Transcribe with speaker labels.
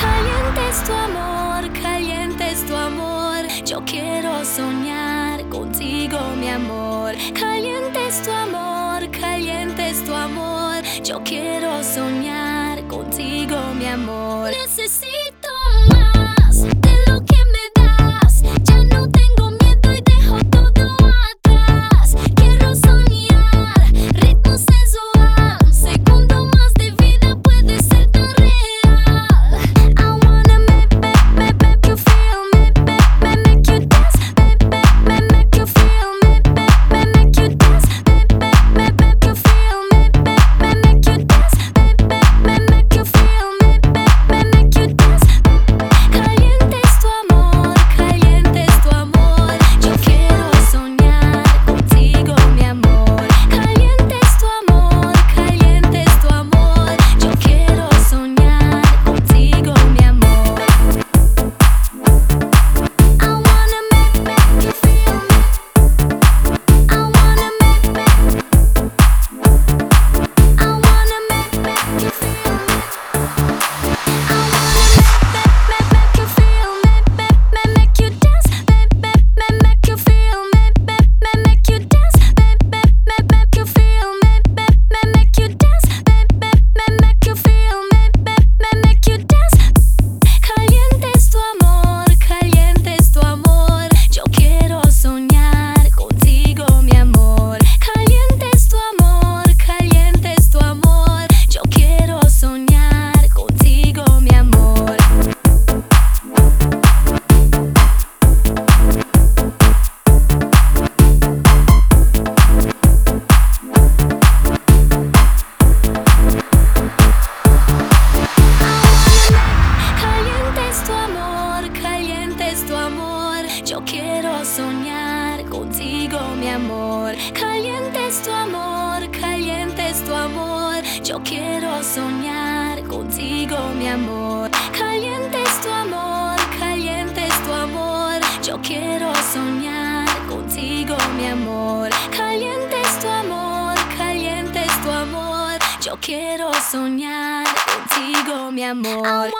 Speaker 1: Caliente es tu amor, caliente es tu amor. Yo quiero soñar contigo, mi amor. Caliente es tu amor, caliente es tu amor. Yo quiero soñar contigo, mi amor. Necesito Yo quiero soñar contigo, mi amor. Caliente es tu amor, caliente es tu amor. Yo quiero soñar contigo, mi amor. Caliente es tu amor, caliente es tu amor. Yo quiero soñar contigo, mi amor. Caliente es tu amor, caliente es tu amor. Yo quiero soñar contigo, mi amor.